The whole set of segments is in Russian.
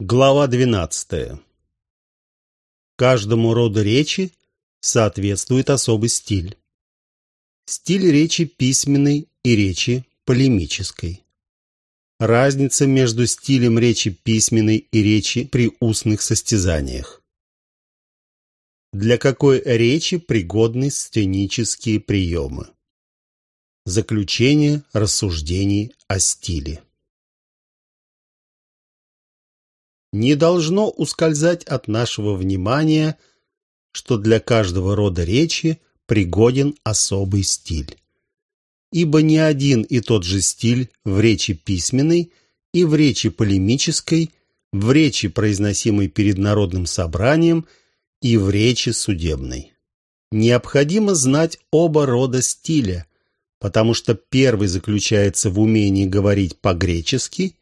Глава 12. Каждому роду речи соответствует особый стиль. Стиль речи письменной и речи полемической. Разница между стилем речи письменной и речи при устных состязаниях. Для какой речи пригодны сценические приемы? Заключение рассуждений о стиле. Не должно ускользать от нашего внимания, что для каждого рода речи пригоден особый стиль. Ибо не один и тот же стиль в речи письменной и в речи полемической, в речи, произносимой перед народным собранием, и в речи судебной. Необходимо знать оба рода стиля, потому что первый заключается в умении говорить по-гречески,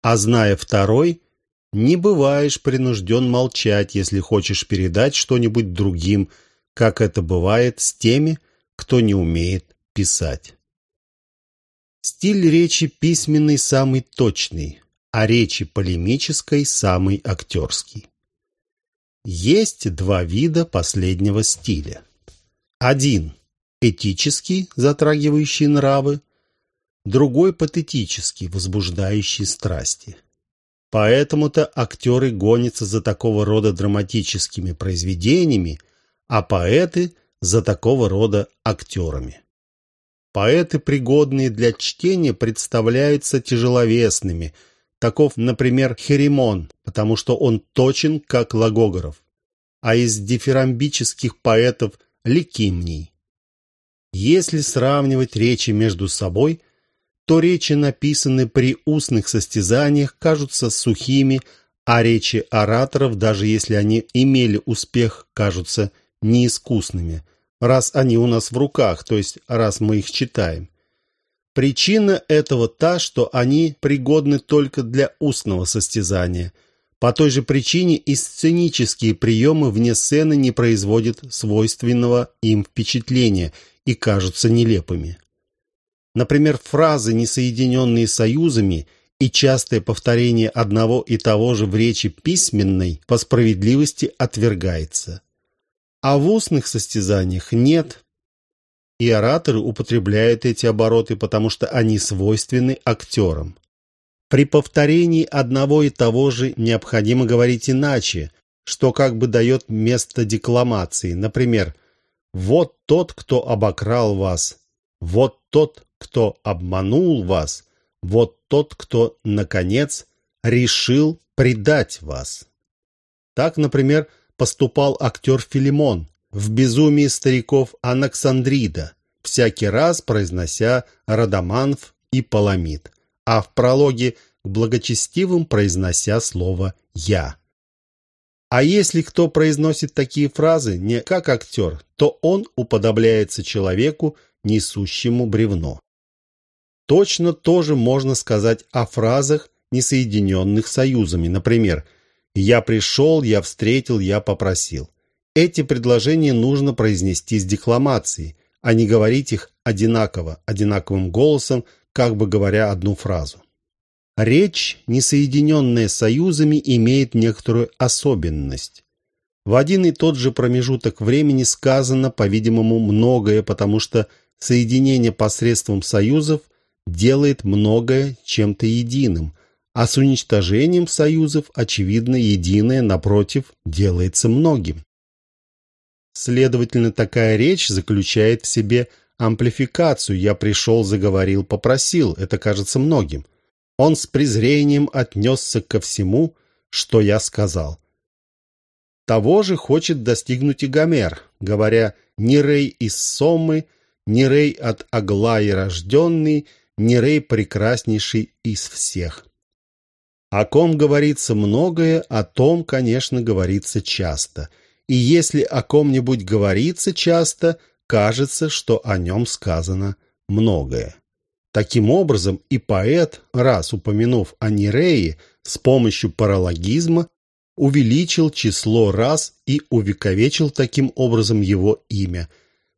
а зная второй – не бываешь принужден молчать, если хочешь передать что-нибудь другим, как это бывает с теми, кто не умеет писать. Стиль речи письменный самый точный, а речи полемической самый актерский. Есть два вида последнего стиля. Один – этический, затрагивающий нравы, другой – патетический, возбуждающий страсти. Поэтому-то актеры гонятся за такого рода драматическими произведениями, а поэты – за такого рода актерами. Поэты, пригодные для чтения, представляются тяжеловесными. Таков, например, Херемон, потому что он точен, как Логогоров. А из дифирамбических поэтов – Ликимний. Если сравнивать речи между собой – то речи, написанные при устных состязаниях, кажутся сухими, а речи ораторов, даже если они имели успех, кажутся неискусными, раз они у нас в руках, то есть раз мы их читаем. Причина этого та, что они пригодны только для устного состязания. По той же причине и сценические приемы вне сцены не производят свойственного им впечатления и кажутся нелепыми. Например, фразы, не соединенные союзами, и частое повторение одного и того же в речи письменной по справедливости отвергается. А в устных состязаниях нет. И ораторы употребляют эти обороты, потому что они свойственны актерам. При повторении одного и того же необходимо говорить иначе, что как бы дает место декламации. Например, «Вот тот, кто обокрал вас», «Вот тот, кто обманул вас, вот тот, кто, наконец, решил предать вас. Так, например, поступал актер Филимон в «Безумии стариков Анаксандрида», всякий раз произнося Радаманф и Паламид, а в прологе к благочестивым произнося слово «я». А если кто произносит такие фразы не как актер, то он уподобляется человеку, несущему бревно. Точно тоже можно сказать о фразах, не соединенных союзами. Например, «Я пришел, я встретил, я попросил». Эти предложения нужно произнести с декламацией, а не говорить их одинаково, одинаковым голосом, как бы говоря одну фразу. Речь, не соединенная союзами, имеет некоторую особенность. В один и тот же промежуток времени сказано, по-видимому, многое, потому что соединение посредством союзов делает многое чем-то единым, а с уничтожением союзов, очевидно, единое, напротив, делается многим. Следовательно, такая речь заключает в себе амплификацию «я пришел, заговорил, попросил» это кажется многим. Он с презрением отнесся ко всему, что я сказал. Того же хочет достигнуть и Гомер, говоря «Нерей из Соммы», «Нерей от Аглаи рожденный», Нерей прекраснейший из всех. О ком говорится многое, о том, конечно, говорится часто. И если о ком-нибудь говорится часто, кажется, что о нем сказано многое. Таким образом, и поэт, раз упомянув о Нерее, с помощью паралогизма увеличил число раз и увековечил таким образом его имя,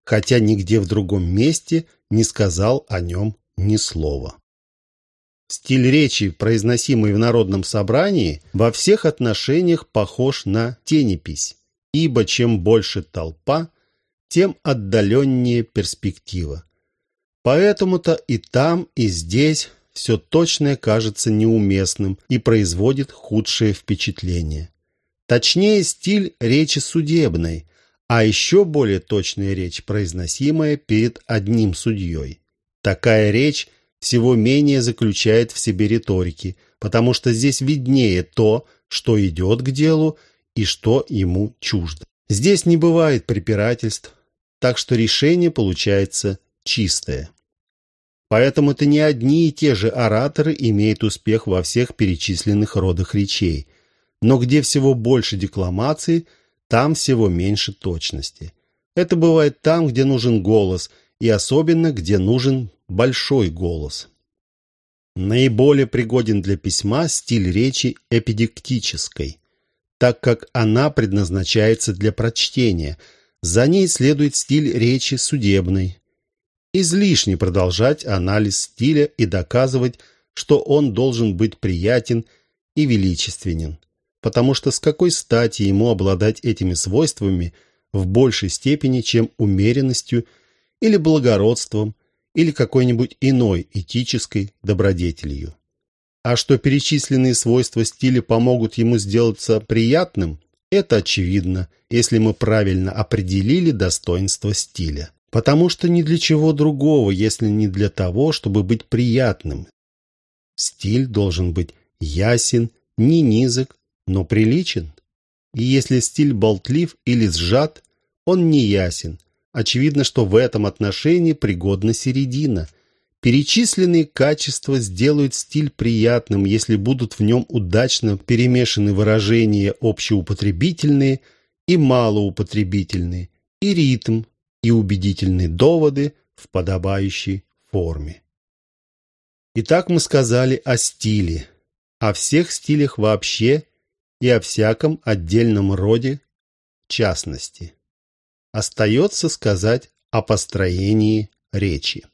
хотя нигде в другом месте не сказал о нем ни слова. Стиль речи, произносимый в народном собрании, во всех отношениях похож на тенепись, ибо чем больше толпа, тем отдаленнее перспектива. Поэтому-то и там, и здесь все точное кажется неуместным и производит худшее впечатление. Точнее, стиль речи судебной, а еще более точная речь, произносимая перед одним судьей. Такая речь всего менее заключает в себе риторики, потому что здесь виднее то, что идет к делу и что ему чуждо. Здесь не бывает препирательств, так что решение получается чистое. Поэтому это не одни и те же ораторы имеют успех во всех перечисленных родах речей. Но где всего больше декламации, там всего меньше точности. Это бывает там, где нужен голос, и особенно, где нужен большой голос. Наиболее пригоден для письма стиль речи эпидектической, так как она предназначается для прочтения. За ней следует стиль речи судебной. Излишне продолжать анализ стиля и доказывать, что он должен быть приятен и величественен, потому что с какой стати ему обладать этими свойствами в большей степени, чем умеренностью или благородством, или какой-нибудь иной этической добродетелью. А что перечисленные свойства стиля помогут ему сделаться приятным, это очевидно, если мы правильно определили достоинство стиля. Потому что ни для чего другого, если не для того, чтобы быть приятным. Стиль должен быть ясен, не низок, но приличен. И если стиль болтлив или сжат, он не ясен, Очевидно, что в этом отношении пригодна середина. Перечисленные качества сделают стиль приятным, если будут в нем удачно перемешаны выражения общеупотребительные и малоупотребительные, и ритм, и убедительные доводы в подобающей форме. Итак, мы сказали о стиле, о всех стилях вообще и о всяком отдельном роде в частности. Остается сказать о построении речи.